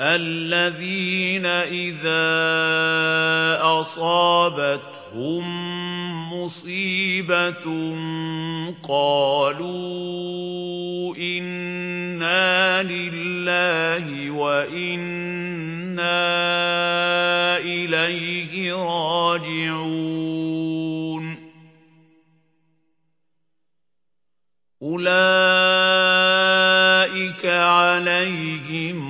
الذين إذا أصابتهم مُصِيبَةٌ قَالُوا إِنَّا لِلَّهِ وَإِنَّا إِلَيْهِ رَاجِعُونَ. أُولَئِكَ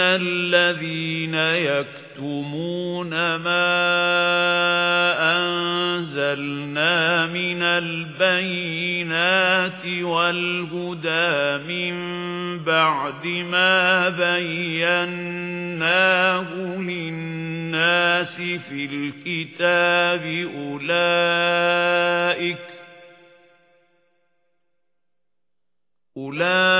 الَّذِينَ يَكْتُمُونَ مَا أَنزَلْنَا مِنَ الْبَيِّنَاتِ وَالْهُدَى مِن بَعْدِ مَا بَيَّنَّاهُ لِلنَّاسِ فِي الْكِتَابِ أُولَئِكَ أُولَئِكَ